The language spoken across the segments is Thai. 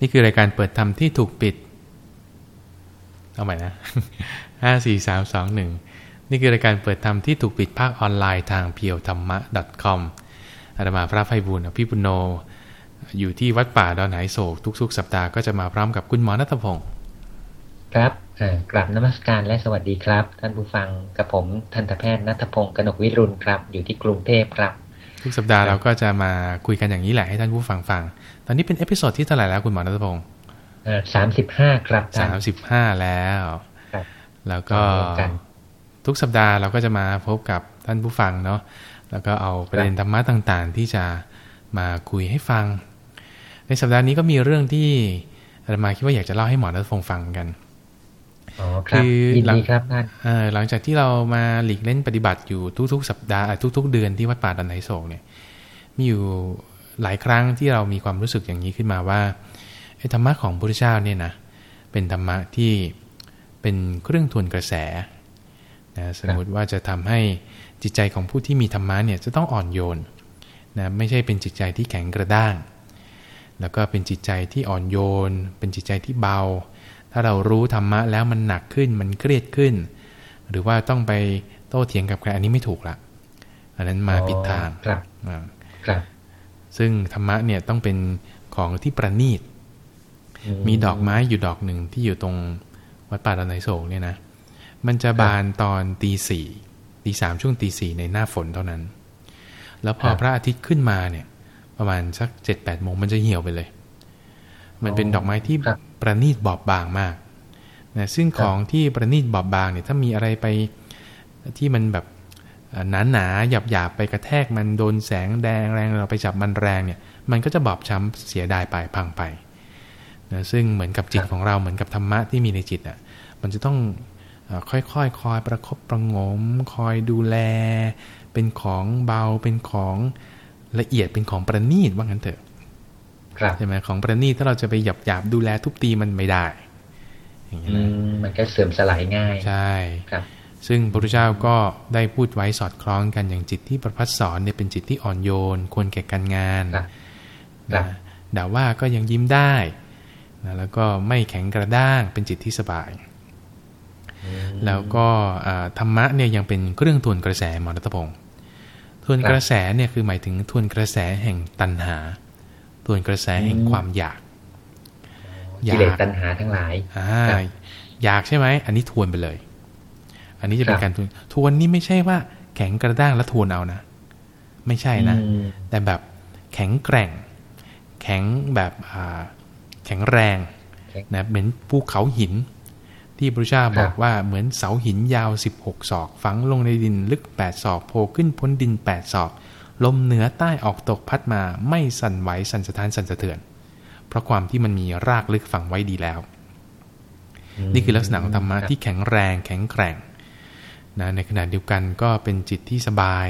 นี่คือรายการเปิดธรรมที่ถูกปิด เอาใหม่นะห้าสี่สามสองหนึ่งนี่คือรายการเปิดธรรมที่ถูกปิดภาคออนไลน์ทางเพียวธรรมะ .com อาตมาพระไพบุญอภิปุโน อยู่ที่วัดป่าดอนไหโศกทุกๆ สัปดาห์ก็จะมาพร้อมกับคุณหมอนัทพงศ์ครับกราบนมัสการและสวัสดีครับ ท่านผู้ฟังกับผมทันตแพทย์นัทพงศ์กนกวิรุณครับ อยู่ที่กรุงเทพครับ ทุกสัปดาห์เราก็จะมาคุยกันอย่างนี้แหละให้ท่านผู้ฟังฟัง ตอนนี้เป็น episode ที่เท่าไหร่แล้วคุณหมอนัทพงศ์สามสิบห้าครับสามสิบห้าแล้วครับแล้วก็กันทุกสัปดาห์เราก็จะมาพบกับท่านผู้ฟังเนาะแล้วก็เอาประเด็นธรรมะต่างๆ ที่จะมาคุยให้ฟัง ในสัปดาห์นี้ก็มีเรื่องที่อาตมาคิดว่าอยากจะเล่าให้หมอนัทพงศ์ฟังกันอ๋อครับยินหลังดีครับท่านเอ่อหลังจากที่เรามาหลีกเล่นปฏิบัติอยู่ทุกๆ สัปดาห์เอ่อทุก ๆ เดือนที่วัดป่าดันไหโศกเนี่ย มีอยู่ หลายครั้งที่เรามีความรู้สึกอย่างนี้ขึ้นมาว่าไอ้ธรรมะของพระพุทธเจ้าเนี่ยนะเป็นธรรมะที่เป็นเครื่องทวนกระแสนะสมมติว่าจะทำให้จิตใจของผู้ที่มีธรรมะเนี่ยจะต้องอ่อนโยนนะไม่ใช่เป็นจิตใจที่แข็งกระด้าง แล้วก็เป็นจิตใจที่อ่อนโยน เป็นจิตใจที่เบา ถ้าเรารู้ธรรมะแล้วมันหนักขึ้นมันเครียดขึ้น หรือว่าต้องไปโต้เถียงกับใครอันนี้ไม่ถูกละอันนั้นมาผิดทางครับอ่าครับ ซึ่งธรรมะเนี่ยต้องเป็นของที่ประณีต มีดอกไม้อยู่ดอกหนึ่งที่อยู่ตรงวัดป่าดอนไหนโศกเนี่ยนะ มันจะบานตอนตีสี่ตีสามช่วงตีสี่ในหน้าฝนเท่านั้น แล้วพอครับพระอาทิตย์ขึ้นมาเนี่ย ประมาณสักเจ็ดแปดโมงมันจะเหี่ยวไปเลย มันเป็นดอกไม้ที่ครับประณีตบอบบางมากนะซึ่งของที่ประณีตบอบบางเนี่ยถ้ามีอะไรไปที่มันแบบ หนาหนาหยาบหยาบๆไปกระแทกมันโดนแสงแดงแรงเราไปจับมันแรงเนี่ยมันก็จะบอบช้ำเสียดายไปพังไปนะซึ่งเหมือนกับจิตของเราเหมือนกับธรรมะที่มีในจิตอะมันจะต้องเอ่อค่อยๆคคอยประคบประหงม คอยดูแล เป็นของเบาเป็นของละเอียดเป็นของประณีตว่างั้นเถอะครับใช่ไหมของประณีตถ้าเราจะไปหยับหยาบๆดูแลทุบตีมันไม่ได้อย่างเงี้ยอืนะมมันก็เสื่อมสลายง่าย ใช่ครับ ซึ่งพระพุทธเจ้าก็ได้พูดไว้สอดคล้องกันอย่างจิตที่ประพัดสอนเนี่ยเป็นจิตที่อ่อนโยน ควรแก่การงานครับครับนะด่าว่าก็ยังยิ้มได้นะแล้วก็ไม่แข็งกระด้างเป็นจิตที่สบาย แล้วก็อ่าธรรมะเนี่ยยังเป็นเครื่องทวนกระแสหมอรัตพงศ์ทวนกระแสเนี่ยคือหมายถึงทวนกระแสแห่งตัณหาทวนกระแสแห่งความอยากกิเลสตัณหาทั้งหลายอ่าครับอยากใช่ไหมอันนี้ทวนไปเลย อันนี้จะเป็ครันบการทวนทวนนี่ไม่ใช่ว่าแข็งกระด้างแล้วทวนเอานะ ไม่ใช่นะอืมแต่แบบแข็งแกร่ง แข็งแบบอ่าแข็งแรงแข็งนะเหมือนภูเขาหิน ที่พระเจ้าครับบอกว่าเหมือนเสาหินยาว 16 ศอก ฝังลงในดินลึก 8 ศอกโผล่ขึ้นพ้นดิน 8 ศอก ลมเหนือใต้ออกตกพัดมาไม่สั่นไหวสั่นสะท้านสั่นสะเทือน เพราะความที่มันมีรากลึกฝังไว้ดีแล้ว นี่คือลักษณะของธรรมะที่แข็งแรงแข็งแกร่ง นะในขณะเดียวกันก็เป็นจิตที่สบาย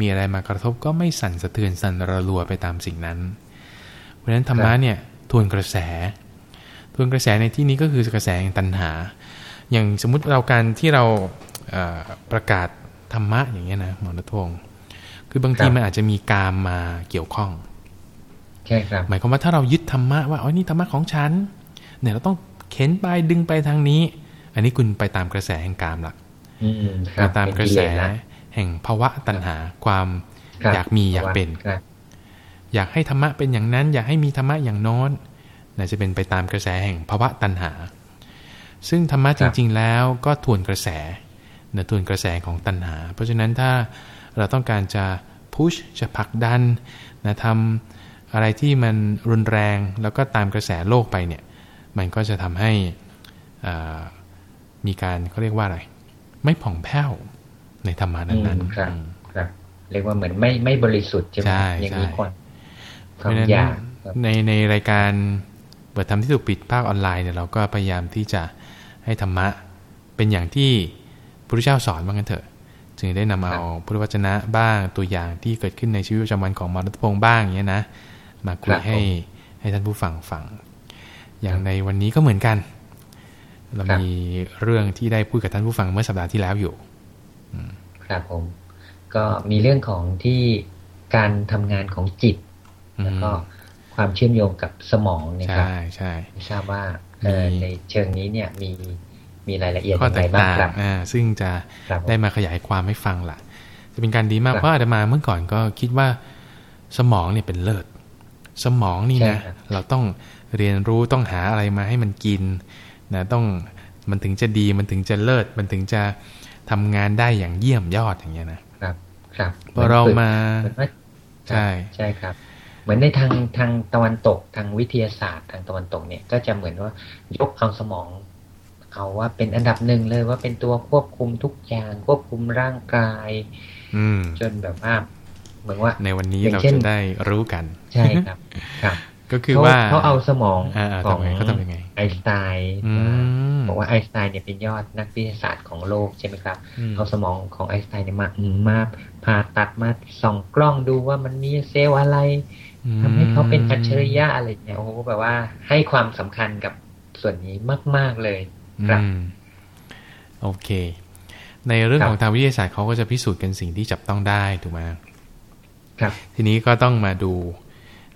มีอะไรมากระทบก็ไม่สั่นสะเทือนสั่นระรัวไปตามสิ่งนั้น เพราะฉะนั้นธรรมะเนี่ยทวนกระแส ทวนกระแสในที่นี้ก็คือกระแสแห่งตัณหา อย่างสมมุติเราการที่เราเอ่อประกาศธรรมะอย่างเงี้ยนะหมอรัตพงศ์คือบางทีครับมันอาจจะมีกามมาเกี่ยวข้องใช่ครับหมายความว่าถ้าเรายึดธรรมะว่าอ๋อนี่ธรรมะของฉันเนี่ยเราต้องเข็นไปดึงไปทางนี้ อันนี้คุณไปตามกระแสแห่งกามละอืมคไปรับ ตามกระแสเป็นกิเลสละแห่งภาวะตัณหาความครับอยากมีอยากเป็นครับอยากให้ธรรมะเป็นอย่างนั้น อยากให้มีธรรมะอย่างโน้นน่าจะเป็นไปตามกระแสแห่งภาวะตัณหา ซึ่งธรรมะจริง ๆ แล้วก็ทวนกระแสนะทวนกระแสของตัณหา เพราะฉะนั้นถ้าเราต้องการจะพุชจะผลักดันนะทำอะไรที่มันรุนแรงแล้วก็ตามกระแสโลกไปเนี่ย มันก็จะทำให้อ่ามีการเขาเรียกว่าอะไร ไม่ผ่องแผ้วในธรรมานั้นอืมๆครับอืมครับ เรียกว่าเหมือนไม่ไม่บริสุทธิ์ใช่ไหมใช่อย่างนี้ใช่ก่อนเพควาราะมฉะนั้นอยากครับในในรายการเปิดธรรมที่ถูกปิดภาคออนไลน์เนี่ยเราก็พยายามที่จะให้ธรรมะเป็นอย่างที่พระพุทธเจ้าสอนว่างั้นเถอะ จึงได้นำเอาพุทธวจนะบ้างตัวอย่างที่เกิดขึ้นในชีวิตประจำวันของมรดพงษ์บ้างอย่างเงี้ยนะมาคุคยรับให้ให้ท่านผู้ฟังฟัง อย่างในวันนี้ก็เหมือนกัน เราครับมีเรื่องที่ได้พูดกับท่านผู้ฟังเมื่อสัปดาห์ที่แล้วอยู่ครับผม ก็มีเรื่องของที่การทำงานของจิตอืมแล้วก็ความความเชื่อมโยงกับสมองเนี่ยครับใช่ใช่ไม่ทราบว่าเอ่อมีในเชิงนี้เนี่ยมีมีรายละเอียดข้อยังแตไงกบ้างต่างครับอ่าซึ่งจะครับผมได้มาขยายความให้ฟังล่ะ จะเป็นการดีมากครับเพราะอาตมาเมื่อก่อนก็คิดว่าสมองเนี่ยเป็นเลิศ สมองนี่นะใช่ครับเราต้องเรียนรู้ต้องหาอะไรมาให้มันกิน นะต้องมันถึงจะดีมันถึงจะเลิศมันถึงจะทำงานได้อย่างเยี่ยมยอดอย่างเงี้ยนะครับ ครับพอเรามาเหมือนว่าใช่ใช่ครับ เหมือนในทางทางตะวันตกทางวิทยาศาสตร์ทางตะวันตกเนี่ย ก็จะเหมือนว่ายกเอาสมอง เอาว่าเป็นอันดับหนึ่งเลยว่าเป็นตัวควบคุมทุกอย่างควบคุมร่างกาย อืมจนแบบว่าเหมือนว่า ในวันนี้อย่างเราเช่นจะได้รู้กัน ใช่ครับ ครับ ก็คือเขาว่าเขาเอาสมองอ่าๆของทำไงเขาทำยังไงไอน์สไตน์อืมบอกว่าไอน์สไตน์เนี่ยเป็นยอดนักวิทยาศาสตร์ของโลกใช่ไหมครับอืมเอาสมองของไอน์สไตน์เนี่ยมาอืมมาผ่าตัดมาส่องกล้องดูว่ามันมีเซลล์อะไรทำให้เขาเป็นอัจฉริยะอะไรเนี่ยโอ้โหแบบว่าให้ความสำคัญกับส่วนนี้มาก ๆเลยครับอืมโอเค ในเรื่องครับของทางวิทยาศาสตร์เขาก็จะพิสูจน์กันสิ่งที่จับต้องได้ถูกไหมครับ ทีนี้ก็ต้องมาดู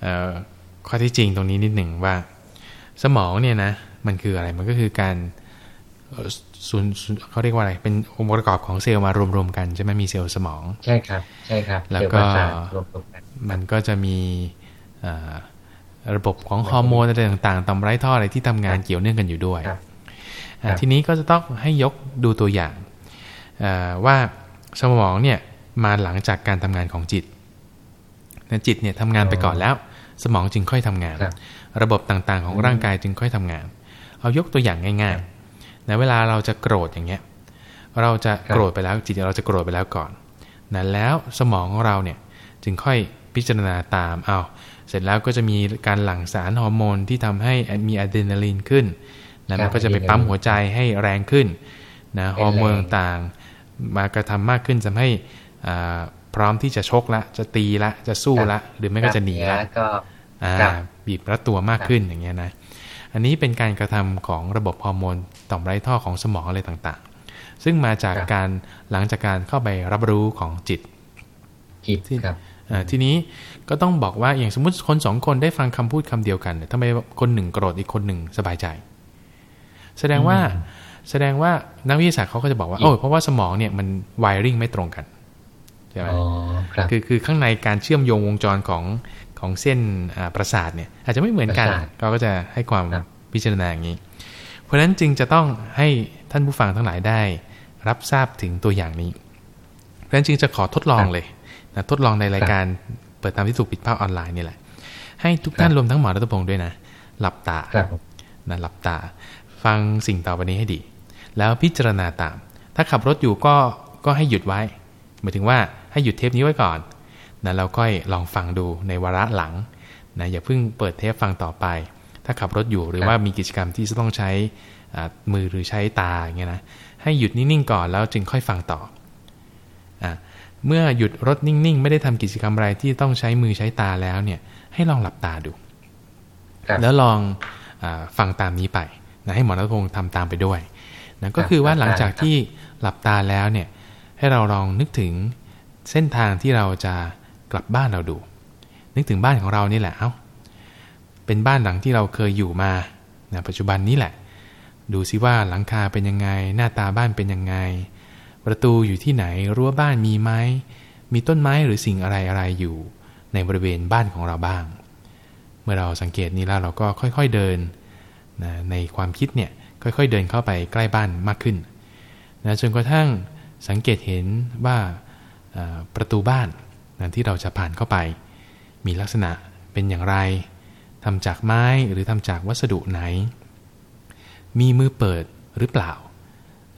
เอ่อ ข้อเท็จจริงตรงนี้นิดหนึ่งว่า สมองเนี่ยนะมันคืออะไรมันก็คือการเอ่อส่วนส่วนเขาเรียกว่าอะไร เป็นองค์ประกอบของเซลล์มารวมๆกันใช่ไหมมีเซลล์สมอง ใช่ครับ ใช่ครับ แล้วเซลล์ก็ประสาทรวมๆกันมันก็จะมีเอ่อระบบของฮอร์โมนอะไรต่างๆต่อมไร้ท่ออะไรที่ทำงานเกี่ยวเนื่องกันอยู่ด้วยครับอ่าครับทีนี้ก็จะต้องให้ยกดูตัวอย่างเอ่อว่าสมองเนี่ยมาหลังจากการทำงานของจิตนะจิตเนี่ยทำงานไปก่อนแล้ว สมองจึงค่อยทำงานครับระบบต่างๆ ของร่างกายจึงค่อยทำงาน เอายกตัวอย่างง่ายๆนะเวลาเราจะโกรธอย่างเงี้ย เราจะครับโกรธไปแล้วจิตเราจะโกรธไปแล้วก่อนนะแล้วสมองของเราเนี่ยจึงค่อยพิจารณาตามเอาเสร็จแล้วก็จะมีการหลั่งสารฮอร์โมนที่ทำให้มีอะดรีนาลีนขึ้นนะมันก็จะไปปั๊มหัวใจให้แรงขึ้นนะฮอร์โมนต่างๆมากระทำมากขึ้นทำให้อ่า พร้อมที่จะชกละ จะตีละ จะสู้ละ หรือไม่ก็จะหนีละแล้วก็อ่าครับบีบรัดตัวมากขึ้นอย่างเงี้ยนะ อันนี้เป็นการกระทำของระบบฮอร์โมนต่อมไร้ท่อของสมองอะไรต่างๆ ซึ่งมาจากครับการหลังจากการเข้าไปรับรู้ของจิตจิตครับอ่าทีนี้ก็ต้องบอกว่าอย่างสมมติคนสองคนได้ฟังคำพูดคำเดียวกันเนี่ยทำไมคนหนึ่งโกรธอีกคนหนึ่งสบายใจ แสดงว่าอืมแสดงว่านักวิทยาศาสตร์เขาก็จะบอกว่าอืมโอ้ยเพราะว่าสมองเนี่ยมันไวริงไม่ตรงกัน ใช่ไหมอ๋อครับคือคือข้างในการเชื่อมโยงวงจรของของเส้นอ่าประสาทเนี่ยอาจจะไม่เหมือนกันประสาทเขาก็จะให้ความครับพิจารณาอย่างนี้ เพราะฉะนั้นจึงจะต้องให้ท่านผู้ฟังทั้งหลายได้ รับทราบถึงตัวอย่างนี้ เพราะฉะนั้นจึงจะขอทดลองเลยนะทดลองในรายการเปิดตามที่ถูกปิดภาพออนไลน์นี่แหละ ให้ทุกท่านรวมทั้งหมอรัตพงศ์ด้วยนะ หลับตาครับผมนะหลับตา ฟังสิ่งต่อไปนี้ให้ดี แล้วพิจารณาตาม ถ้าขับรถอยู่ก็ก็ให้หยุดไว้หมายถึงว่า ให้หยุดเทปนี้ไว้ก่อนนะแล้วค่อยลองฟังดูในวาระหลังนะอย่าเพิ่งเปิดเทปฟังต่อไป ถ้าขับรถอยู่หรือว่ามีกิจกรรมที่จะต้องใช้อ่ามือหรือใช้ตาอย่างเงี้ยนะให้หยุดนิ่งๆก่อนแล้วจึงค่อยฟังต่ออะเมื่อหยุดรถนิ่งๆ ไม่ได้ทำกิจกรรมอะไรที่ต้องใช้มือใช้ตาแล้วเนี่ยให้ลองหลับตาดูครับแล้วลองอาฟังตามนี้ไปนะให้หมอรัตพงศ์ทำตามไปด้วยนะก็ครับคือว่าหลับตาหลังจากที่หลับตาแล้วเนี่ยให้เราลองนึกถึง เส้นทางที่เราจะกลับบ้านเราดู นึกถึงบ้านของเรานี่แหละเอา้าเป็นบ้านหลังที่เราเคยอยู่มานะปัจจุบันนี้แหละ ดูซิว่าหลังคาเป็นยังไง หน้าตาบ้านเป็นยังไง ประตูอยู่ที่ไหน รั้วบ้านมีไหมมีต้นไม้หรือสิ่งอะไรอะไรอยู่ ในบริเวณบ้านของเราบ้าง เมื่อเราสังเกตนี้แล้วเราก็ค่อยๆเดินนะในความคิดเนี่ยค่อยๆเดินเข้าไปใกล้บ้านมากขึ้นนะจนกระทั่งสังเกตเห็นว่า ประตูบ้านนะที่เราจะผ่านเข้าไป มีลักษณะเป็นอย่างไรทำจากไม้หรือทำจากวัสดุไหน มีมือเปิดหรือเปล่า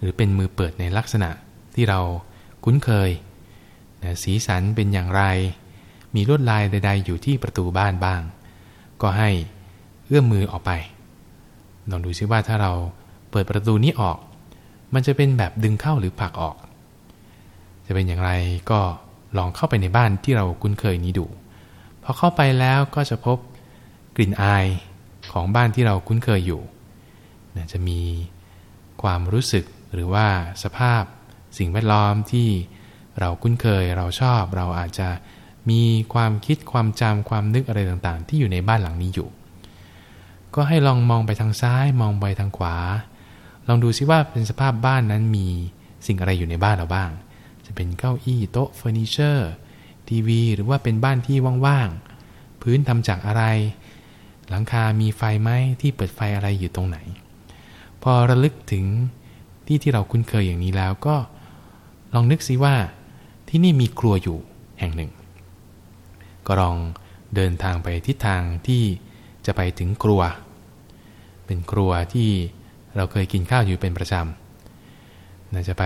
หรือเป็นมือเปิดในลักษณะที่เราคุ้นเคยนะสีสันเป็นอย่างไร มีลวดลายใด ๆ อยู่ที่ประตูบ้านบ้าง ก็ให้เอื้อมมือออกไปลองดูซิว่าถ้าเราเปิดประตูนี้ออก มันจะเป็นแบบดึงเข้าหรือผลักออก จะเป็นอย่างไรก็ลองเข้าไปในบ้านที่เราคุ้นเคยนี้ดูพอเข้าไปแล้วก็จะพบกลิ่นอายของบ้านที่เราคุ้นเคยอยู่จะมีความรู้สึกหรือว่าสภาพสิ่งแวดล้อมที่เราคุ้นเคยเราชอบ เราอาจจะมีความคิดความจำความนึกอะไรต่างๆ ที่อยู่ในบ้านหลังนี้อยู่ ก็ให้ลองมองไปทางซ้ายมองไปทางขวา ลองดูซิว่าเป็นสภาพบ้านนั้นมีสิ่งอะไรอยู่ในบ้านเราบ้าง จะเป็นเก้าอี้โต๊ะเฟอร์นิเจอร์ทีวี หรือว่าเป็นบ้านที่ว่างๆ พื้นทำจากอะไร หลังคามีไฟไหมที่เปิดไฟอะไรอยู่ตรงไหน พอระลึกถึงที่ที่เราคุ้นเคยอย่างนี้แล้วก็ลองนึกซิว่าที่นี่มีครัวอยู่แห่งหนึ่ง ก็ลองเดินทางไปทิศทางที่จะไปถึงครัว เป็นครัวที่เราเคยกินข้าวอยู่เป็นประจำน่าจะไป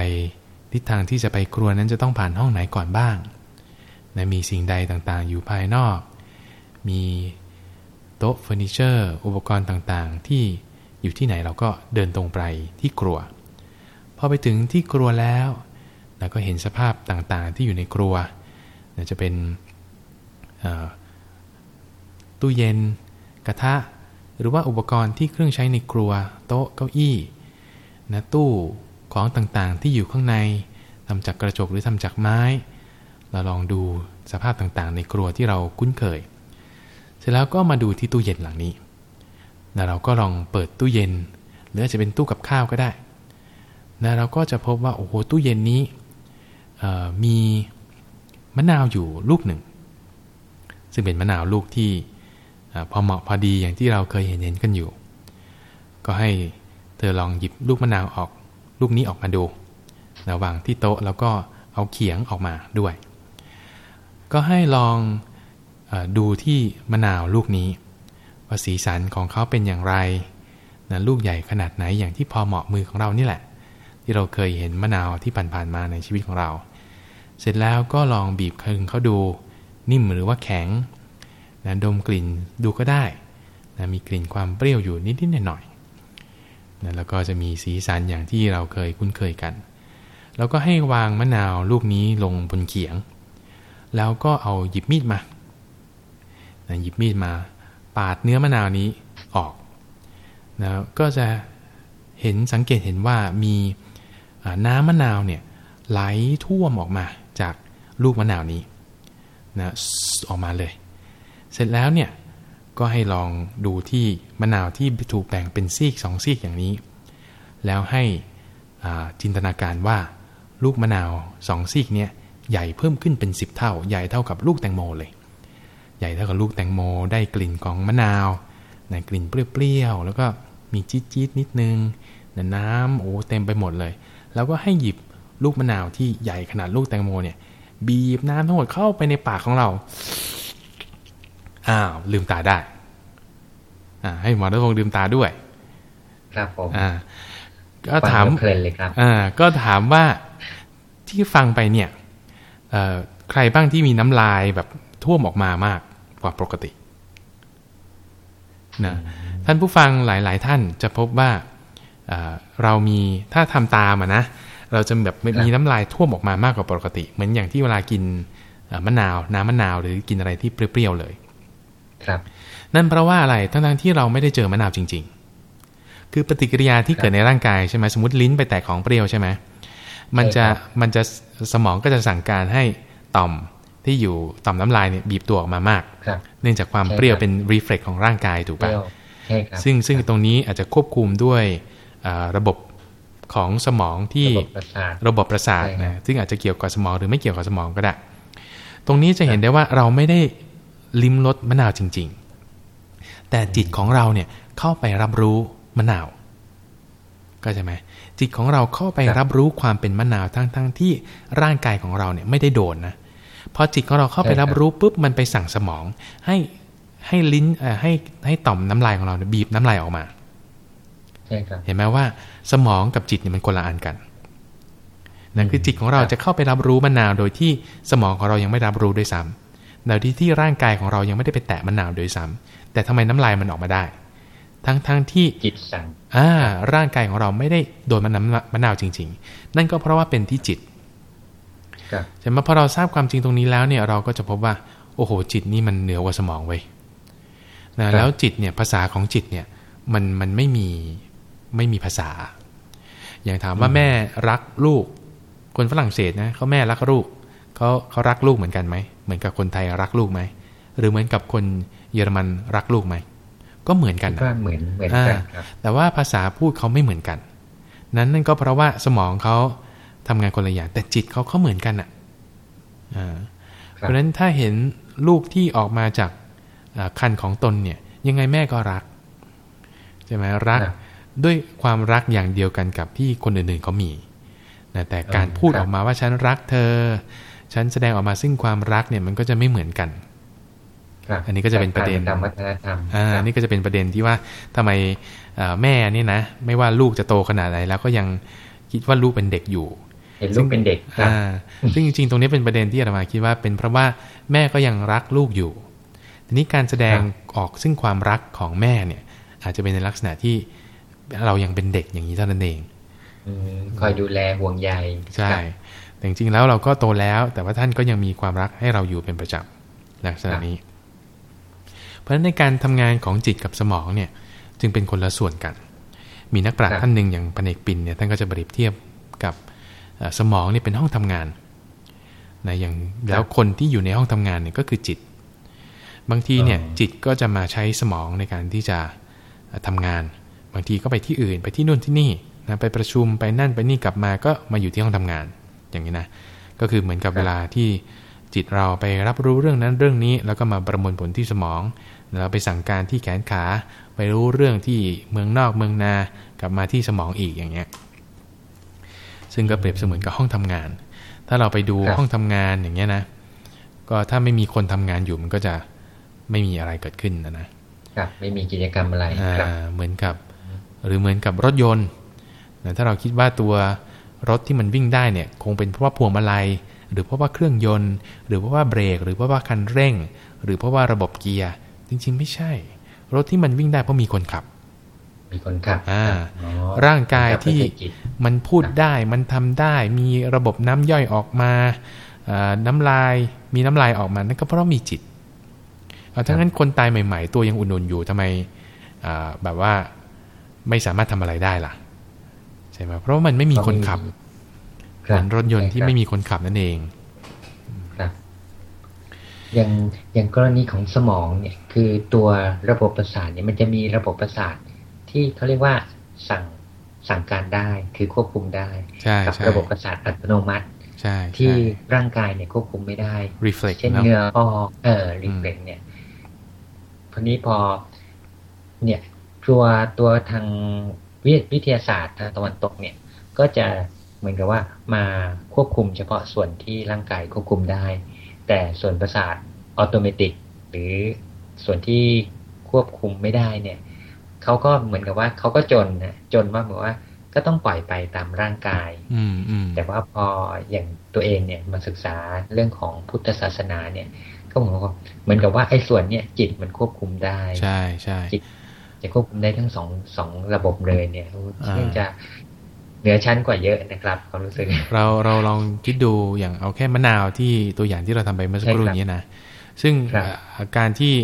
ทิศทางที่จะไปครัวนั้นจะต้องผ่านห้องไหนก่อนบ้างนะมีสิ่งใดต่างๆ อยู่ภายนอก มีโต๊ะเฟอร์นิเจอร์อุปกรณ์ต่างๆ ที่อยู่ที่ไหนเราก็เดินตรงไปที่ครัว พอไปถึงที่ครัวแล้วแล้วก็เห็นสภาพต่างๆ ที่อยู่ในครัวจะเป็นตู้เย็น กระทะ หรือว่าอุปกรณ์ที่เครื่องใช้ในครัว โต๊ะเก้าอี้นะตู้ ของต่างๆที่อยู่ข้างในทำจากกระจกหรือทำจากไม้ เราลองดูสภาพต่างๆ ในครัวที่เราคุ้นเคย เสร็จแล้วก็มาดูที่ตู้เย็นหลังนี้แล้วเราก็ลองเปิดตู้เย็น หรืออาจจะเป็นตู้กับข้าวก็ได้นะเราก็จะพบว่าโอ้โหตู้เย็นนี้มีมะนาวอยู่ลูกหนึ่ง ซึ่งเป็นมะนาวลูกที่พอเหมาะพอดีอย่างที่เราเคยเห็นเห็นกันอยู่ ก็ให้เธอลองหยิบลูกมะนาวออก ลูกนี้ออกมาดู ระหว่างที่โต๊ะแล้วก็เอาเขียงออกมาด้วย ก็ให้ลองอดูที่มะนาวลูกนี้ ว่าสีสันของเขาเป็นอย่างไรนะลูกใหญ่ขนาดไหนอย่างที่พอเหมาะมือของเรานี่แหละ ที่เราเคยเห็นมะนาวที่ผ่านๆมาในชีวิตของเรา เสร็จแล้วก็ลองบีบคึงเขาดูนิ่มหรือว่าแข็งนะดมกลิ่นดูก็ได้นะมีกลิ่นความเปรี้ยวอยู่นิดๆหน่อยๆ นะแล้วก็จะมีสีสันอย่างที่เราเคยคุ้นเคยกัน แล้วก็ให้วางมะนาวลูกนี้ลงบนเขียง แล้วก็เอาหยิบมีดมานะหยิบมีดมา ปาดเนื้อมะนาวนี้ออกนะก็จะเห็นสังเกตเห็นว่ามีน้ำมะนาวเนี่ยไหลท่วมออกมาจากลูกมะนาวนี้นะออกมาเลย เสร็จแล้วเนี่ย ก็ให้ลองดูที่มะนาวที่ถูกแบ่งเป็นซีกสองซีกอย่างนี้ แล้วให้จินตนาการว่าลูกมะนาวสองซีกเนี่ยใหญ่เพิ่มขึ้นเป็น 10 เท่า ใหญ่เท่ากับลูกแตงโมเลย ใหญ่เท่ากับลูกแตงโม ได้กลิ่นของมะนาวในกลิ่นเปรี้ยวๆแล้วก็มีจี๊ดๆนิดนึงน้ำโอ้เต็มไปหมดเลย แล้วก็ให้หยิบลูกมะนาวที่ใหญ่ขนาดลูกแตงโมเนี่ยบีบน้ำทั้งหมดเข้าไปในปากของเรา อ้าวลืมตาได้ อ่า ให้หมอรัตพงศ์ลืมตาด้วย ครับผมอ่า ก็ถามเพลินเลยครับ อ่า ก็ถามว่าที่ฟังไปเนี่ย เอ่อใครบ้างที่มีน้ำลายแบบท่วมออกมามากกว่าปกตินะท่านผู้ฟังหลาย ๆ ท่านจะพบว่าเรามีถ้าทำตามอะนะเราจะแบบมีน้ำลายท่วมออกมามากกว่าปกติ เหมือนอย่างที่เวลากินมะนาว น้ำมะนาวหรือกินอะไรที่เปรี้ยวๆเลย ครับ นั่นเพราะว่าอะไรทั้งๆที่เราไม่ได้เจอมะนาวจริง ๆ คือปฏิกิริยาที่เกิดในร่างกายใช่ไหมสมมติลิ้นไปแตะของเปรี้ยวใช่ไหมมันจะมันจะสมองก็จะสั่งการให้ต่อมที่อยู่ต่อมน้ำลายเนี่ยบีบตัวออกมามาก เนื่องจากความเปรี้ยวเป็นรีเฟล็กของร่างกายถูกปะซึ่งซึ่งตรงนี้อาจจะควบคุมด้วยระบบของสมองที่ระบบประสาทนะซึ่งอาจจะเกี่ยวกับสมองหรือไม่เกี่ยวกับสมองก็ได้ ตรงนี้จะเห็นได้ว่าเราไม่ได้ ลิ้มรสมะนาวจริง ๆ แต่จิตของเราเนี่ยเข้าไปรับรู้มะนาว ก็ใช่ไหมจิตของเราเข้าไปรับรู้ความเป็นมะนาวทั้งๆทที่ร่างกายของเราเนี่ยไม่ได้โดนนะพอจิตของเราเข้าไปรับรู้ปุ๊บมันไปสั่งสมองให้ให้ลิ้นให้ให้ต่อมน้ำลายของเราบีบน้ำลายออกมาเห็นไหมว่าสมองกับจิตเนี่ยมันคนละอันกันนั่นคือจิตของเราจะเข้าไปรับรู้มะนาวโดยที่สมองของเรายังไม่รับรู้ด้วยซ้ำโดยที่ที่ร่างกายของเรายังไม่ได้ไปแตะมะนาวโดยซ้ำแต่ทำไมน้ำลายมันออกมาได้ ทั้งทั้งที่จิตสั่งอ่าร่างกายของเราไม่ได้โดนมะนาวมะนาวจริง ๆ นั่นก็เพราะว่าเป็นที่จิตใช่ไหมพอเราทราบความจริงตรงนี้แล้วเนี่ยเราก็จะพบว่า โอ้โห จิตนี่มันเหนือกว่าสมองไว้นะแล้วจิตเนี่ยภาษาของจิตเนี่ยมันมันไม่มีไม่มีภาษา อย่างถามว่าแม่รักลูก คนฝรั่งเศสนะเขาแม่รักลูกเขเขาเขารักลูกเหมือนกันไหมเห มือนกับคนไทยรักลูกไหมหรือเหมือนกับคนเยอรมันรักลูกไหมก็เหมือนกันก็เหมือนเหมือนกันครับแต่ว่าภาษาพูดเขาไม่เหมือนกัน นั้นนั่นก็เพราะว่าสมองเขาทำงานคนละอย่างแต่จิตเขาเขาเหมือนกันอะเพราะฉะนั้นถ้าเห็นลูกที่ออกมาจากคันของตนเนี่ย ยังไงแม่ก็รักใช่ไหมรักด้วยความรักอย่างเดียวกันกับที่คนอื่นๆเขามีนะแต่การพูดออกมาว่าฉันรักเธอ ฉันแสดงออกมาซึ่งความรักเนี่ยมันก็จะไม่เหมือนกันอันนี้ก็จะเป็นประเด็นอ่านี่ก็จะเป็นประเด็นที่ว่าทำไมแม่นี่นะ ไม่ว่าลูกจะโตขนาดไหนแล้วก็ยังคิดว่าลูกเป็นเด็กอยู่เห็นลูกเป็นเด็กอ่าซึ่งจริงๆ ตรงนี้เป็นประเด็นที่อาตมาคิดว่า เป็นเพราะว่าแม่ก็ยังรักลูกอยู่ ทีนี้การแสดงออกซึ่งความรักของแม่เนี่ย อาจจะเป็นในลักษณะที่เรายังเป็นเด็กอย่างนี้เท่านั้นเองคอยดูแลห่วงใยใช่ แต่จริงๆแล้วเราก็โตแล้ว แต่ว่าท่านก็ยังมีความรักให้เราอยู่เป็นประจำลักษณะนี้ เพราะฉะนั้นในการทำงานของจิตกับสมองเนี่ยจึงเป็นคนละส่วนกัน มีนักปราชญ์ท่านหนึ่งอย่างปเนกปินเนี่ยท่านก็จะเปรียบเทียบกับสมองนี่เป็นห้องทำงานนะอย่างแล้วคนที่อยู่ในห้องทำงานเนี่ยก็คือจิต บางทีเนี่ยจิตก็จะมาใช้สมองในการที่จะทำงาน บางทีก็ไปที่อื่น ไปที่นู่นที่นี่นะไปประชุมไปนั่นไปนี่กลับมาก็มาอยู่ที่ห้องทำงาน อย่างนี้นะ ก็คือเหมือนกับเวลาที่จิตเราไปรับรู้เรื่องนั้นเรื่องนี้ แล้วก็มาประมวลผลที่สมองเราไปสั่งการที่แขนขาไปรู้เรื่องที่เมืองนอกเมืองนากลับมาที่สมองอีกอย่างเงี้ย ซึ่งก็เปรียบเสมือนกับห้องทำงาน ถ้าเราไปดูห้องทำงานอย่างเงี้ยนะ ก็ถ้าไม่มีคนทำงานอยู่มันก็จะไม่มีอะไรเกิดขึ้นนะนะครับไม่มีกิจกรรมอะไรครับเหมือนกับ หรือเหมือนกับรถยนต์นะถ้าเราคิดว่าตัว รถที่มันวิ่งได้เนี่ยคงเป็นเพราะว่าพวงมาลัย หรือเพราะว่าเครื่องยนต์ หรือเพราะว่าเบรก หรือเพราะว่าคันเร่ง หรือเพราะว่าระบบเกียร์จริง ๆ ไม่ใช่ รถที่มันวิ่งได้เพราะมีคนขับมีคนขับอ่าร่างกายที่มันพูดได้มันทำได้มีระบบน้ำย่อยออกมาน้ำลายมีน้ำลายออกมานั่นก็เพราะมีจิตทั้งนั้นคนตายใหม่ ๆ ตัวยังอุ่นๆอยู่ทำไมแบบว่าไม่สามารถทำอะไรได้ล่ะใช่ไหมเพราะว่ามันไม่มีคนขับเหมือนรถยนต์ที่ไม่มีคนขับนั่นเองครับอย่างอย่างกรณีของสมองเนี่ย คือตัวระบบประสาทเนี่ยมันจะมีระบบประสาทที่เขาเรียกว่าสั่งสั่งการได้คือควบคุมได้ กับระบบประสาทอัตโนมัติที่ร่างกายเนี่ยควบคุมไม่ได้ reflect เช่นเนื้อออกเออ reflect เนี่ยพอนี้พอ เนี่ย ตัวตัวทาง วิทยาศาสตร์ทางตะวันตกเนี่ย ก็จะเหมือนกับว่ามาควบคุมเฉพาะส่วนที่ร่างกายควบคุมได้ แต่ส่วนประสาทอัตโนมัติหรือส่วนที่ควบคุมไม่ได้เนี่ยเขาก็เหมือนกับว่าเขาก็จนนะจนว่าเหมือนว่าก็ต้องปล่อยไปตามร่างกายอืแต่ว่าพออย่างตัวเองเนี่ยมาศึกษาเรื่องของพุทธศาสนาเนี่ย ก็เหมือนกับเหมือนกับว่าไอ้ส่วนเนี่ยจิตมันควบคุมได้ ใช่ใช่จิต จะควบคุมได้ทั้งสองสองระบบเลยเนี่ยซึ่งจะเหนือชั้นกว่าเยอะนะครับความรู้สึกเราเราลองคิดดูอย่างเอาแค่มะนาวที่ตัวอย่างที่เราทำไปเมื่อสักครู่นี้นะซึ่งการที่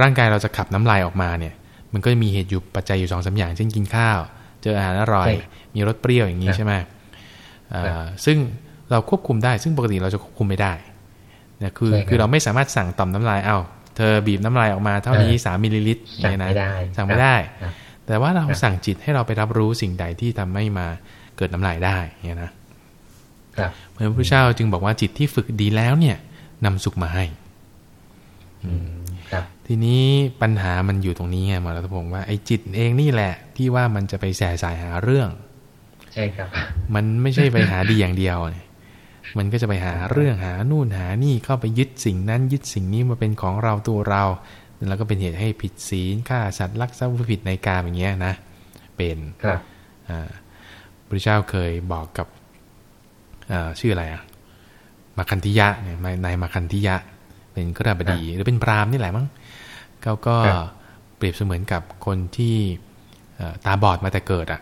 ร่างกายเราจะขับน้ำลายออกมาเนี่ย มันก็จะมีเหตุอยู่ปัจจัยอยู่สองสาอย่าง เช่นกินข้าว เจออาหารอร่อย มีรสเปรี้ยวอย่างนี้ใช่ไหมซึ่งเราควบคุมได้ ซึ่งปกติเราจะควบคุมไม่ได้นะคือคือเราไม่สามารถสั่งต่อมน้ำลายเอา เธอบีบน้ำลายออกมาเท่านี้สามมิลลิลิตรเนี่ยนะสั่งไม่ได้ แต่ว่าเราสั่งจิตให้เราไปรับรู้สิ่งใดที่ทำให้มาเกิดน้ำลายได้เนี่ยนะพระพุทธเจ้าจึงบอกว่าจิตที่ฝึกดีแล้วเนี่ยนำสุขมาให้ทีนี้ปัญหามันอยู่ตรงนี้ไงมารัตพงศ์ว่าไอ้จิตเองนี่แหละ ที่ว่ามันจะไปแส่สายหาเรื่อง ใช่ครับ มันไม่ใช่ไปหาดีอย่างเดียวเนี่ย มันก็จะไปหาเรื่องหานู่นหานี่เข้าไปยึดสิ่งนั้นยึดสิ่งนี้มาเป็นของเราตัวเรา แล้วก็เป็นเหตุให้ผิดศีลฆ่าสัตว์ลักทรัพย์ผิดในกาอย่างเงี้ยนะเป็นครับอ่าพระเจ้าเคยบอกกับอ่าชื่ออะไรอะมาคันธิยะเนี่ยนายมาคันธิยะ เป็นกระบดีหรือเป็นพรามนี่แหละมั้งเขาก็เปรียบเสมือนกับคนที่ตาบอดมาแต่เกิดอะ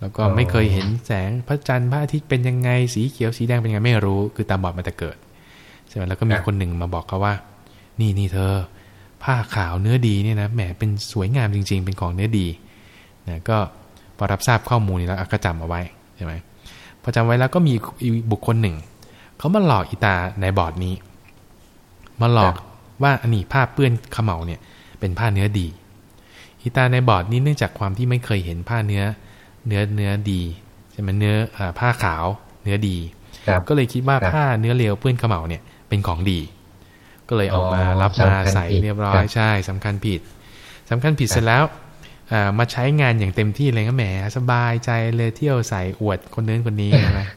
แล้วก็ไม่เคยเห็นแสงพระจันทร์พระอาทิตย์เป็นยังไงสีเขียวสีแดงเป็นยังไงไม่รู้ คือตาบอดมาแต่เกิดใช่ไหมแล้วก็มีคนหนึ่งมาบอกเขาว่า นี่นี่เธอ ผ้าขาวเนื้อดีเนี่ยนะแหมเป็นสวยงามจริง ๆ เป็นของเนื้อดีนะก็พอรับทราบข้อมูลนี้แล้วก็จำเอาไว้ใช่ไหมพอจำไว้แล้วก็มีบุคคลหนึ่งเขามาหลอกอีตาในบอร์ดนี้ มาหลอกว่าอันนี้ผ้าเปื้อนขมเหลาเนี่ย เป็นผ้าเนื้อดีอีตาในบอร์ดนี้เนื่องจากความที่ไม่เคยเห็นผ้าเนื้อ เนื้อเนื้อดีใช่ไหมเนื้อผ้าขาวเนื้อดี ก็เลยคิดว่าผ้าเนื้อเลวเปื้อนขมเหลาเนี่ยเป็นของดี ก็เลยออกมารับมาใส่เรียบร้อยใช่สำคัญผิดสำคัญผิดเสร็จแล้วมาใช้งานอย่างเต็มที่เลยก็แหมสบายใจเลยเที่ยวใส่อวดคนนู้นคนนี้นะ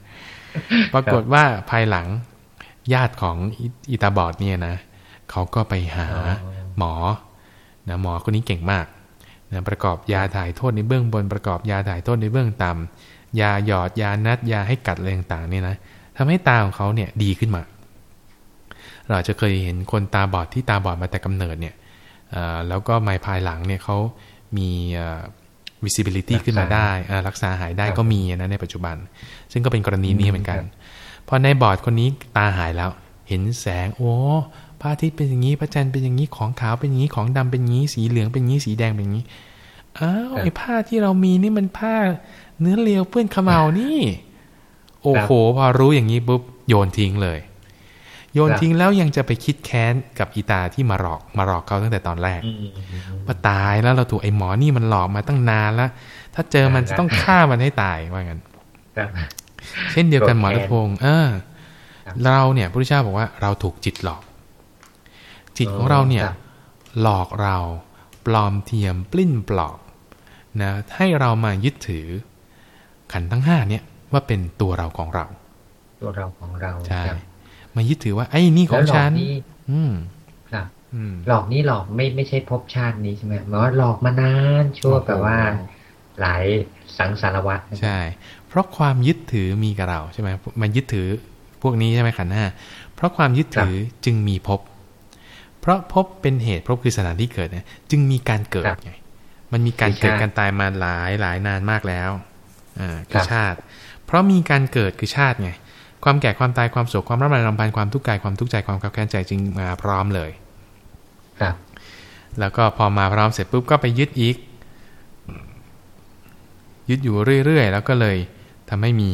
ปรากฏว่าภายหลังญาติของอิตาบอดเนี่ยนะเขาก็ไปหาหมอนะหมอคนนี้เก่งมาก นะประกอบยาถ่ายโทษในเบื้องบนประกอบยาถ่ายโทษในเบื้องต่ำยาหยอดยานัดยาให้กัดอะไรต่างๆเนี่ยนะทำให้ตาของเขาเนี่ยดีขึ้นมา เราจะเคยเห็นคนตาบอดที่ตาบอดมาแต่กำเนิดเนี่ยแล้วก็มาภายหลังเนี่ยเขามี visibility ขึ้นมาได้รักษาหายได้ก็มีนะในปัจจุบัน ซึ่งก็เป็นกรณีนี้เหมือนกัน พอในบอร์ดคนนี้ตาหายแล้ว เห็นแสงโอ้ พระอาทิตย์เป็นอย่างนี้พระจันทร์เป็นอย่างนี้ของขาวเป็นอย่างนี้ของดำเป็นอย่างนี้สีเหลืองเป็นอย่างนี้สีแดงเป็นอย่างนี้อ้าวไอ้ผ้าที่เรามีนี่มันผ้า เนื้อเลียวเปื้อนขมเหลานี่ โอ้โหพอรู้อย่างนี้ปุ๊บโยนทิ้งเลย โยนทิ้งแล้วยังจะไปคิดแค้นกับอีตาที่มาหลอกมาหลอกเขาตั้งแต่ตอนแรกมาตายแล้วเราถูกไอ้หมอนี่มันหลอกมาตั้งนานแล้ว ถ้าเจอมันจะต้องฆ่ามันให้ตายว่างั้นเช่นเดียวกันหมอรัพงศ์เออเราเนี่ยพระพุทธเจ้าบอกว่าเราถูกจิตหลอก จิตของเราเนี่ยหลอกเราปลอมเทียมปลิ้นปลอกนะให้เรามายึดถือ ขันทั้งห้าเนี่ยว่าเป็นตัวเราของเรา ตัวเราของเราใช่มายึดถือว่าไอ้นี่ของฉันอืมครับหลอกนี่หลอกไม่ไม่ใช่พบชาตินี้ใช่ไหมหมายว่าหลอกมานานชั่วแบบว่า หลายสังสารวัตรใช่ เพราะความยึดถือมีกับเราใช่ไหมมันยึดถือพวกนี้ใช่ไหมขันห้าเพราะความยึดถือจึงมีพบ เพราะพบเป็นเหตุพบคือสถานที่เกิดเนี่ยจึงมีการเกิดไงมันมีการเกิดการตายมาหลายหลายนานมากแล้วอ่าคือชาติ เพราะมีการเกิดคือชาติไงความแก่ความตายความโศกความร่ำไรรำพันความทุกข์กายความทุกข์ใจความขับแค้นใจจึงมาพร้อมเลยครับ แล้วก็พอมาพร้อมเสร็จปุ๊บก็ไปยึดอีก ยึดอยู่เรื่อยๆแล้วก็เลยทำให้มี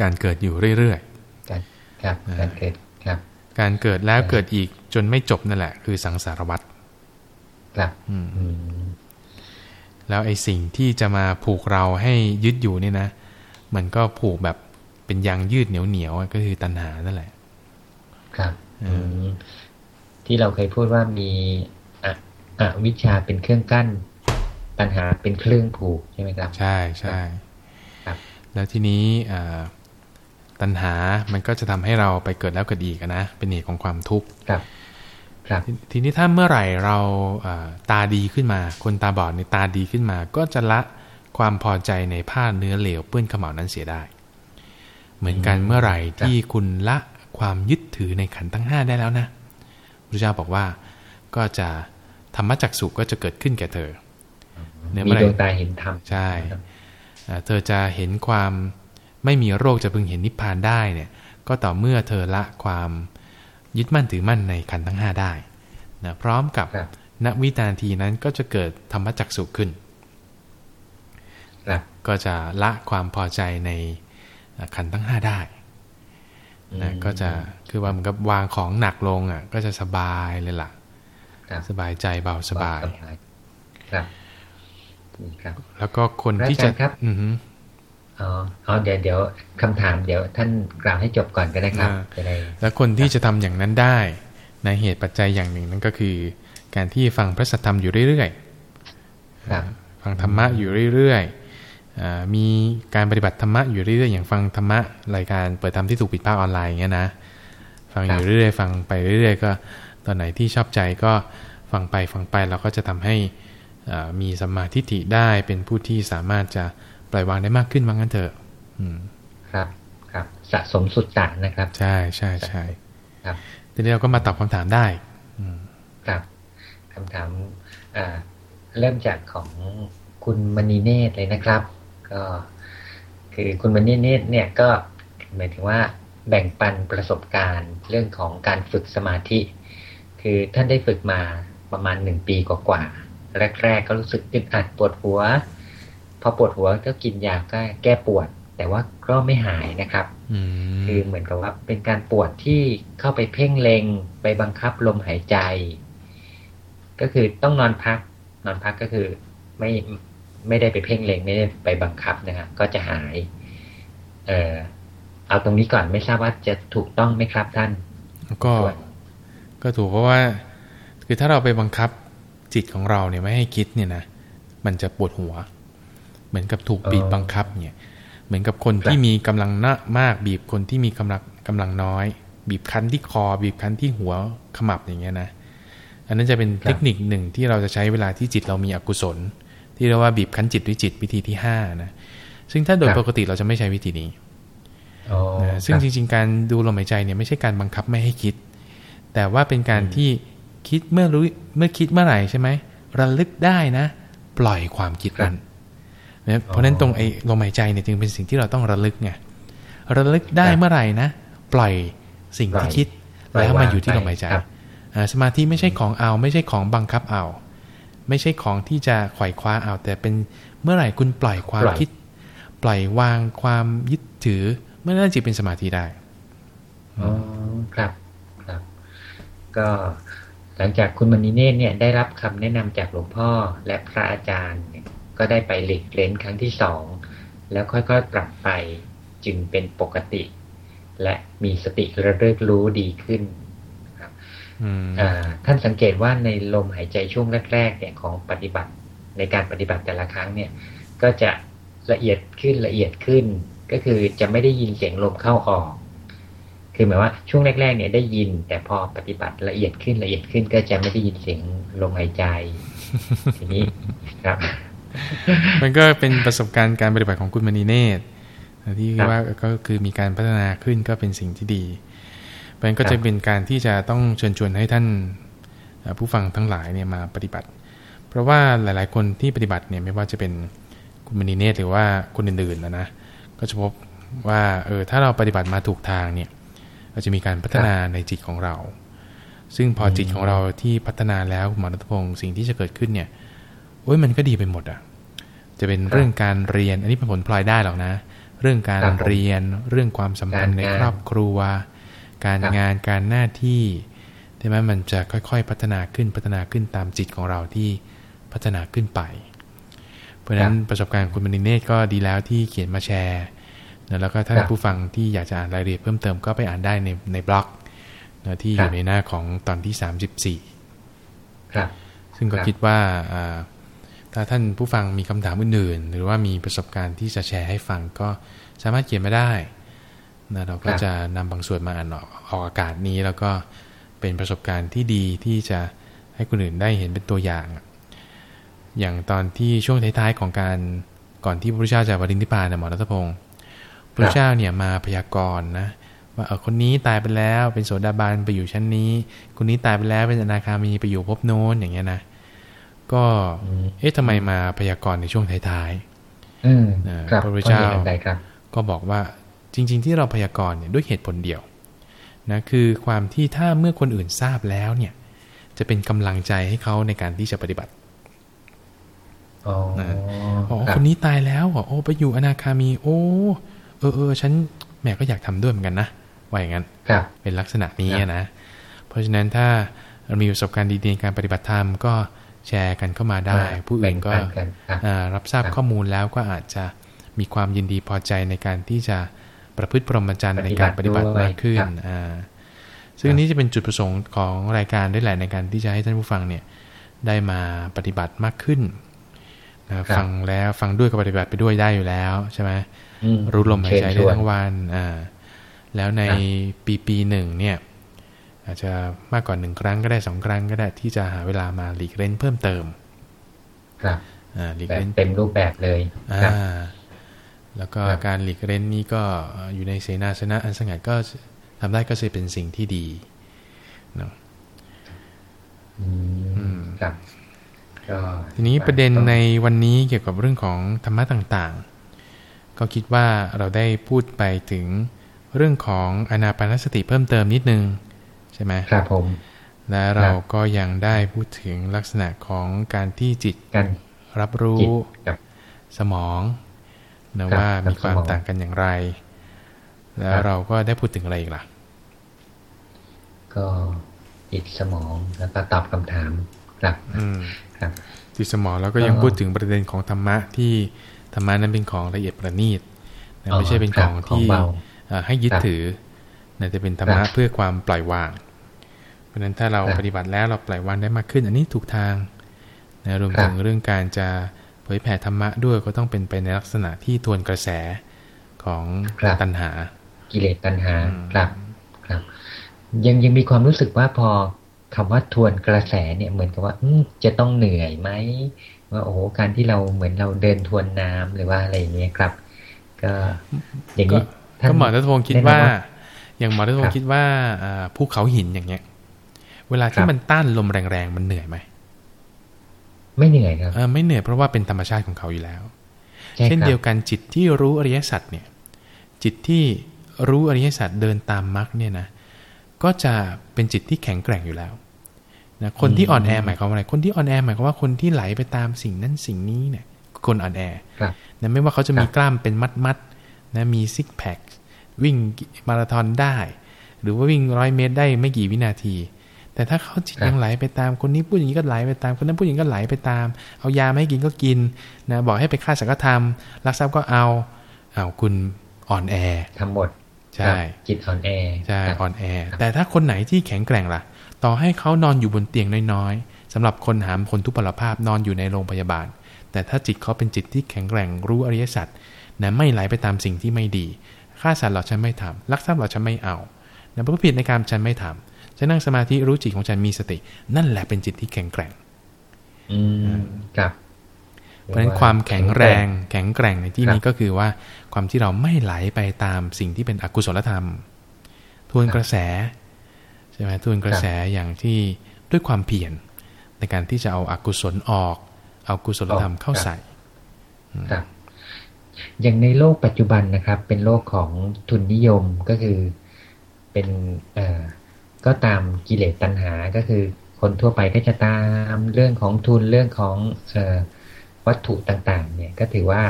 การเกิดอยู่เรื่อยๆครับการเกิดครับ การเกิดแล้วเกิดอีก จนไม่จบนั่นแหละ คือสังสารวัฏครับอืมแล้วไอ้สิ่งที่จะมาผูกเราให้ยึดอยู่นี่นะ มันก็ผูกแบบเป็นยางยืดเหนียวเหนียวก็คือตัณหานั่นแหละ ครับที่เราเคยพูดว่ามีอะอวิชชาเป็นเครื่องกั้น ตัณหาเป็นเครื่องผูกใช่ไหมครับ ใช่ใช่ครับแล้วทีนี้ตัณหามันก็จะทำให้เราไปเกิดแล้วเกิดอีกนะ เป็นเหตุของความทุกข์ครับ ครับทีนี้ถ้าเมื่อไหร่เราตาดีขึ้นมา คนตาบอดในตาดีขึ้นมา ก็จะละความพอใจในผ้าเนื้อเหลวเปื้อนขมเหลานั้นเสียได้ เหมือนกันเมื่อไหร่ที่คุณละความยึดถือในขันทั้งห้าได้แล้วนะพระเจ้าบอกว่าก็จะธรรมจักสุก็จะเกิดขึ้นแก่เธอเมื่อไหร่ดวงตาเห็นธรรมใช่เธอจะเห็นความไม่มีโรคจะพึงเห็นนิพพานได้เนี่ย ก็ต่อเมื่อเธอละความ ยึดมั่นถือมั่นในขันทั้งห้าได้นะพร้อมกับณวิตาทีนั้นก็จะเกิดธรรมจักสุขึ้นก็จะละความพอใจในขันทั้งห้าได้นะก็จะคือว่ามันก็วางของหนักลงอะ ก็จะสบายเลยล่ะ สบายใจเบาสบาย ครับ แล้วก็คนที่จะครับอ๋อ อ๋อเดี๋ยวเดี๋ยวคำถามเดี๋ยวท่านกล่าวให้จบก่อนก็ได้ครับจะได้แล้วคนที่จะทำอย่างนั้นได้ ในเหตุปัจจัยอย่างหนึ่งนั่นก็คือ การที่ฟังพระสัทธรรมอยู่เรื่อยๆฟังธรรมะอยู่เรื่อยๆมีการปฏิบัติธรรมะอยู่เรื่อยๆอย่างฟังธรรมะรายการเปิดธรรมที่ถูกปิดภาคออนไลน์อย่างเงี้ยนะฟังอยู่เรื่อยๆฟังไปเรื่อยๆ ก็ตอนไหนที่ชอบใจก็ฟังไปฟังไปเราก็จะทำให้มีสัมมาทิฏฐิได้เป็นผู้ที่สามารถจะป ล่อยวางได้มากขึ้นว่างั้นเถอะครับครับ สะสมสุดจัดนะครับ ใช่ใช่ใช่ครับทีนี้เราก็มาตอบคำถามได้ครับคำถามเริ่มจากของคุณมณีเนตรเลยนะครับ ก็คือคุณมณีเนตเนี่ยก็หมายถึงว่าแบ่งปันประสบการณ์เรื่องของการฝึกสมาธิ คือท่านได้ฝึกมาประมาณหนึ่งปีกว่าๆแรก ๆ ก็รู้สึกตึดอัดปวดหัว พอปวดหัวก็กินยาก็แก้ปวด แต่ว่าก็ไม่หายนะครับคือเหมือนกับว่าเป็นการปวดที่เข้าไปเพ่งเล็งไปบังคับลมหายใจ ก็คือต้องนอนพัก นอนพักก็คือไม่ไม่ได้ไปเพ่งเล็งไม่ได้ไปบังคับนะครับก็จะหาย เออเอาตรงนี้ก่อนไม่ทราบว่าจะถูกต้องไหมครับท่าน ก็ ก็ถูกเพราะว่า คือถ้าเราไปบังคับจิตของเราเนี่ยไม่ให้คิดเนี่ยนะมันจะปวดหัวเห มือนกับถูกบีบบังคับเนี่ย เหมือนกับคนที่มีกำลังนะมากบีบคนที่มีกำลังกำลังน้อย บีบคั้นที่คอ บีบคั้นที่หัวขมับอย่างเงี้ยนะอันนั้นจะเป็นเทคนิคหนึ่งที่เราจะใช้เวลาที่จิตเรามีอกุศล ที่เรียกว่าบีบคั้นจิตด้วยจิตวิธีที่ห้านะซึ่งถ้าโดยปกติเราจะไม่ใช้วิธีนี้นะซึ่งจริง ๆ การดูลมหายใจเนี่ยไม่ใช่การบังคับไม่ให้คิด แต่ว่าเป็นการที่คิดเมื่อรู้เมื่อคิดเมื่อไหร่ใช่ไหมระลึกได้นะ ปล่อยความคิดนั้น นะเพราะฉะนั้นตรงไอ้ลมหายใจเนี่ยจึงเป็นสิ่งที่เราต้องระลึกไงระลึกได้เมื่อไหร่นะ ปล่อยสิ่งที่คิดแล้วมาอยู่ที่ลมหายใจสมาธิไม่ใช่ของเอา ไม่ใช่ของบังคับเอา ไม่ใช่ของที่จะไขว่คว้าเอา แต่เป็นเมื่อไหร่คุณปล่อยความคิด ปล่อยวางความยึดถือ เมื่อนั้นจิตเป็นสมาธิได้อ๋อครับครับ ก็หลังจากคุณมณีเนตรเนี่ยได้รับคำแนะนำจากหลวงพ่อและพระอาจารย์เนี่ย ก็ได้ไปหลีกเล้นครั้งที่สองแล้วค่อยๆ ปรับไปจึงเป็นปกติ และมีสติระลึกรู้ดีขึ้นครับท่านสังเกตว่าในลมหายใจช่วงแรกๆเนี่ยของปฏิบัติในการปฏิบัติแต่ละครั้งเนี่ย ก็จะละเอียดขึ้นละเอียดขึ้น ก็คือจะไม่ได้ยินเสียงลมเข้าออก คือหมายว่าช่วงแรก ๆ เนี่ยได้ยิน แต่พอปฏิบัติละเอียดขึ้นละเอียดขึ้น ก็จะไม่ได้ยินเสียงลมหายใจ ทีนี้ครับ มันก็เป็นประสบการณ์การปฏิบัติของคุณมณีเนตรที่ว่าก็คือมีการพัฒนาขึ้นก็เป็นสิ่งที่ดีมันก็จะเป็นการที่จะต้องเชิญชวนให้ท่านผู้ฟังทั้งหลายเนี่ยมาปฏิบัติ เพราะว่าหลาย ๆ คนที่ปฏิบัติเนี่ยไม่ว่าจะเป็นคุณมณีเนตรหรือว่าคนอื่นๆนะนะก็จะพบว่าเออถ้าเราปฏิบัติมาถูกทางเนี่ยเราจะมีการพัฒนาในจิตของเรา ซึ่งพอจิตของเราที่พัฒนาแล้วหมอรัตพงศ์สิ่งที่จะเกิดขึ้นเนี่ย โอ้ยมันก็ดีไปหมดอะ จะเป็นเรื่องการเรียน อันนี้เป็นผลพลอยได้หรอกนะ เรื่องการเรียนเรื่องความสัมพันธ์ในครอบครัว การงานการหน้าที่ใช่ไหมมันจะค่อยๆ พัฒนาขึ้นพัฒนาขึ้นตามจิตของเราที่พัฒนาขึ้นไป เพราะฉะนั้นประสบการณ์คุณมณีเนตก็ดีแล้วที่เขียนมาแชร์นะแล้วก็ท่านผู้ฟังที่อยากจะอ่านรายละเอียดเพิ่มเติมก็ไปอ่านได้ในในบล็อกนะที่อยู่ในหน้าของตอนที่สามสิบสี่ซึ่งก็คิดว่า ถ้าท่านผู้ฟังมีคำถามอื่นๆ หรือว่ามีประสบการณ์ที่จะแชร์ให้ฟังก็สามารถเขียนมาได้นะเราก็จะนำบางส่วนมาอ่านออกออกอากาศนี้ แล้วก็เป็นประสบการณ์ที่ดีที่จะให้คนอื่นได้เห็นเป็นตัวอย่าง อย่างตอนที่ช่วงท้ายๆของการก่อนที่พระพุทธเจ้าจะวรินิพพานนะหมอรัตพงศ์พระเจ้าเนี่ยมาพยากรณ์นะว่าเออคนนี้ตายไปแล้วเป็นโสดาบันไปอยู่ชั้นนี้ คนนี้ตายไปแล้วเป็นอนาคามีไปอยู่ภพโน้นอย่างเงี้ยนะ ก็เอ๊ะทำไมมาพยากรณ์ในช่วงท้ายๆพระพุทธเจ้าก็บอกว่าจริง ๆ ที่เราพยากรณ์เนี่ยด้วยเหตุผลเดียวนะคือความที่ถ้าเมื่อคนอื่นทราบแล้วเนี่ย จะเป็นกำลังใจให้เขาในการที่จะปฏิบัติอ๋อคนนี้ตายแล้วโอ้ไปอยู่อนาคามี โอ้เออเออฉันแม่ก็อยากทำด้วยเหมือนกันนะว่าอย่างนั้นเป็นลักษณะนี้นะ เพราะฉะนั้นถ้าเรามีประสบการณ์ดีๆในการปฏิบัติธรรมก็ แชร์กันเข้ามาได้ ผู้อื่นก็รับทราบข้อมูลแล้วก็อาจจะมีความยินดีพอใจในการที่จะประพฤติพรหมจรรย์ในการปฏิบัติมากขึ้นซึ่งนี้จะเป็นจุดประสงค์ของรายการด้วยแหละในการที่จะให้ท่านผู้ฟังเนี่ยได้มาปฏิบัติมากขึ้นฟังแล้วฟังด้วยก็ปฏิบัติไปด้วยได้อยู่แล้วใช่ไหมรู้ลมหายใจได้ทั้งวันอ่าแล้วในปีปีหนึ่งเนี่ย อาจจะมากกว่าหนึ่งครั้งก็ได้สองครั้งก็ได้ที่จะหาเวลามาหลีกเล่นเพิ่มเติม ครับอ่าหลีกเล่นเต็มรูปแบบเลยอ่าแล้วก็การหลีกเล่นนี้ก็อยู่ในเสนาสนะอันสงัดก็ทำได้ก็จะเป็นสิ่งที่ดีเนาะครับทีนี้ประเด็นในวันนี้เกี่ยวกับเรื่องของธรรมะต่างๆ ก็คิดว่าเราได้พูดไปถึงเรื่องของอนาปานสติเพิ่มเติมนิดนึง ใช่ไหมครับผมและเราก็ยังได้พูดถึงลักษณะของการที่จิตรับรู้สมองนะว่ามีความต่างกันอย่างไร แล้วเราก็ได้พูดถึงอะไรอีกล่ะ ก็จิตสมองแล้วก็ตอบคำถามครับอืมครับจิตสมองแล้วก็ยังพูดถึงประเด็นของธรรมะที่ธรรมะนั้นเป็นของละเอียดประณีตนะไม่ใช่เป็นของที่ให้ยึดถือ นะจะเป็นธรรมะเพื่อความปล่อยวาง เพราะฉะนั้นถ้าเราปฏิบัติแล้วเราปล่อยวางได้มากขึ้น อันนี้ถูกทางนะรวมถึงเรื่องการจะเผยแผ่ธรรมะด้วยก็ต้องเป็นไปในลักษณะที่ทวนกระแสของตัณหา กิเลสตัณหาครับครับ ยังยังมีความรู้สึกว่าพอคำว่าทวนกระแสเนี่ยเหมือนกับว่าจะต้องเหนื่อยไหมว่าโอ้โหการที่เราเหมือนเราเดินทวนน้ำหรือว่าอะไรอย่างเงี้ยครับ ก็อย่างนี้ก็หมอรัตพงศ์คิดว่า อย่างหมอรัตพงศ์คิดว่าภูเขาหินอย่างเงี้ย เวลาที่มันต้านลมแรงๆมันเหนื่อยไหมไม่เหนื่อยครับเออไม่เหนื่อยเพราะว่าเป็นธรรมชาติของเขาอยู่แล้ว เช่นเดียวกันจิตที่รู้อริยสัจเนี่ย จิตที่รู้อริยสัจเดินตามมรรคเนี่ยนะก็จะเป็นจิตที่แข็งแกร่งอยู่แล้วนะคนที่อ่อนแอหมายความว่าอะไร คนที่อ่อนแอหมายความว่าคนที่ไหลไปตามสิ่งนั้นสิ่งนี้เนี่ยคนอ่อนแอนะไม่ว่าเขาจะมีกล้ามเป็นมัดมัดนะมีซิกแพค วิ่งมาราธอนได้ หรือว่าวิ่งร้อยเมตรได้ไม่กี่วินาที แต่ถ้าเขาจิตยังไหลไปตามคนนี้พูดอย่างนี้ก็ไหลไปตาม คนนั้นพูดอย่างนี้ก็ไหลไปตาม เอายาไม่ให้กินก็กินนะบอกให้ไปฆ่าสังฆธรรมรักทรัพย์ก็เอาเอาคุณอ่อนแอทั้งหมดใช่จิตอ่อนแอใช่อ่อนแอ แต่ถ้าคนไหนที่แข็งแกร่งล่ะ ต่อให้เขานอนอยู่บนเตียงน้อยๆสำหรับคนหามคนทุพพลภาพนอนอยู่ในโรงพยาบาล แต่ถ้าจิตเขาเป็นจิตที่แข็งแกร่งรู้อริยสัจนะไม่ไหลไปตามสิ่งที่ไม่ดี ฆ่าสัตว์เราฉันไม่ทำลักทรัพย์เราฉันไม่เอานะพระผิดในการฉันไม่ทำฉันนั่งสมาธิรู้จิตของฉันมีสติ นั่นแหละเป็นจิตที่แข็งแกร่งอืมครับเพราะฉะนั้นความแข็งแรงแข็งแกร่งในที่นี้ก็คือว่าความที่เราไม่ไหลไปตามสิ่งที่เป็นอกุศลธรรม ทวนกระแสใช่ไหมทวนกระแสอย่างที่ด้วยความเพียรในการที่จะเอาอากุศลออก เอากุศลธรรมเข้าใส่ครับ อย่างในโลกปัจจุบันนะครับ เป็นโลกของทุนนิยมก็คือเป็นเอ่อก็ตามกิเลสตัณหาก็คือ คนทั่วไปก็จะตามเรื่องของทุนเรื่องของอวัตถุต่างๆ เนี่ยก็ถือว่า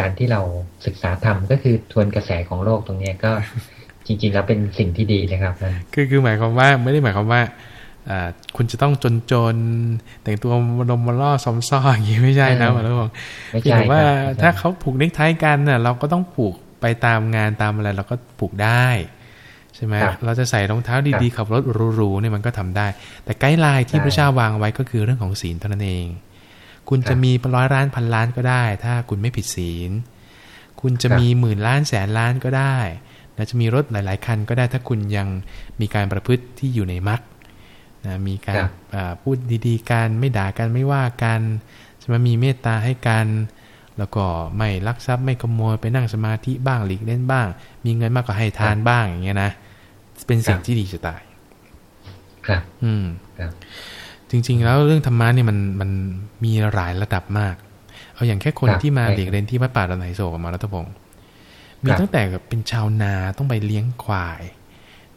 การที่เราศึกษาธรรมก็คือทวนกระแสของโลกตรงนี้ก็จริง ๆ แล้วเป็นสิ่งที่ดีนะครับ คือคือหมายความว่าไม่ได้หมายความว่า คุณจะต้องจนจนแต่งตัวมนมมาล่อซอมซ้ออย่างนี้ไม่ใช่นะหมอรู้ไม่ใช่ว่าถ้าเขาผูกเน็กไทกันน่ะเราก็ต้องผูกไปตามงานตามอะไรเราก็ผูกได้ใช่ไหมเราจะใส่รองเท้าดีๆขับรถหรูๆเนี่ยมันก็ทำได้ แต่ไกด์ไลน์ที่พระเจ้าวางไว้ก็คือเรื่องของศีลเท่านั้นเอง คุณจะมีร้อยล้านพันล้านก็ได้ ถ้าคุณไม่ผิดศีล คุณจะมีหมื่นล้านแสนล้านก็ได้นะจะมีรถหลาย ๆ คันก็ได้ถ้าคุณยังมีการประพฤติที่อยู่ในมรรค นะมีการพูดดีๆกันไม่ด่ากันไม่ว่ากันจะมามีเมตตาให้กัน แล้วก็ไม่ลักทรัพย์ไม่ขโมยไปนั่งสมาธิบ้างหลีกเล่นบ้าง มีเงินมากกว่าให้ทานบ้างอย่างเงี้ยนะเป็นสิ่งที่ดีจะตาย ครับ อืมจริง ๆ แล้วเรื่องธรรมะเนี่ยมันมันมีหลายระดับมาก เอาอย่างแค่คนที่มาเลีกเล่นที่วัดป่าดอนไหนโศกมารัตพงศ์มีตั้งแต่เป็นชาวนาต้องไปเลี้ยงควาย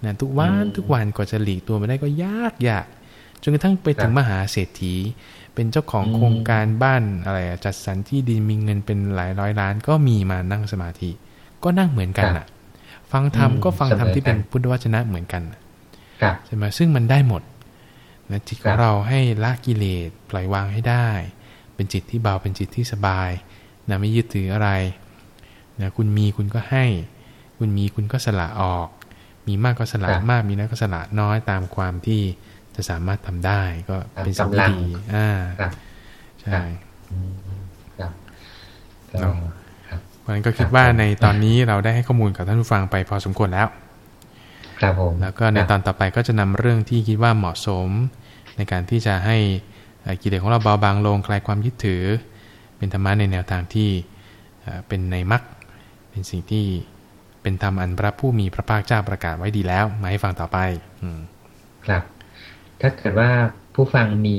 นะทุกวันทุกวันกว่าจะหลีกตัวมาได้ก็ยากยากจนกระทั่งไปถึงมหาเศรษฐี เป็นเจ้าของโครงการบ้านอะไรจัดสรรที่ดินมีเงินเป็นหลายร้อยล้าน ก็มีมานั่งสมาธิ ก็นั่งเหมือนกันอะ ฟังธรรมก็ฟังธรรมที่เป็นพุทธวจนะเหมือนกันใช่ไหมซึ่งมันได้หมดนะจิตของเราให้ละกิเลสปล่อยวางให้ได้ เป็นจิตที่เบาเป็นจิตที่สบายนะไม่ยึดถืออะไรนะคุณมีคุณก็ให้ คุณมีคุณก็สละออก มีมากก็สละมากมีน้อยก็สละน้อยตามความที่จะสามารถทำได้ก็เป็นสิ่งที่ดีอ่าใช่เพราะฉะนั้นก็คิดว่าในตอนนี้เราได้ให้ข้อมูลกับท่านผู้ฟังไปพอสมควรแล้ว ครับผมแล้วก็ในตอนต่อไปก็จะนำเรื่องที่คิดว่าเหมาะสม ในการที่จะให้กิเลสของเราเบาบางลงคลายความยึดถือ เป็นธรรมะในแนวทางที่เป็นในมรรคเป็นสิ่งที่ เป็นธรรมอันพระผู้มีพระภาคเจ้าประกาศไว้ดีแล้ว มาให้ฟังต่อไป อืครับ ถ้าเกิดว่าผู้ฟังมี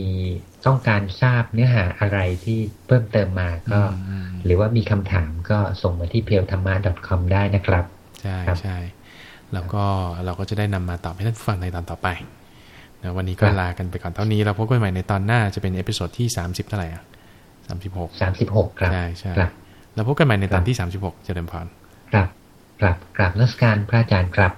ต้องการทราบเนื้อหาอะไรที่เพิ่มเติมมาก็ หรือว่ามีคำถามก็ส่งมาที่เพียวธรรมะ .com ได้นะครับ ใช่ใช่แล้วก็เราก็จะได้นำมาตอบให้ท่านผู้ฟังในตอนต่อไปนะวันนี้ก็ลากันไปก่อนเท่านี้เราพบกันใหม่ในตอนหน้าจะเป็น episode ที่สามสิบเท่าไหร่อะสามสิบหกสามสิบหกครับใช่ใช่แล้วพบกันใหม่ในตอนที่สามสิบหกเจริญพรครับ กราบกราบนมัสการพระอาจารย์ครับ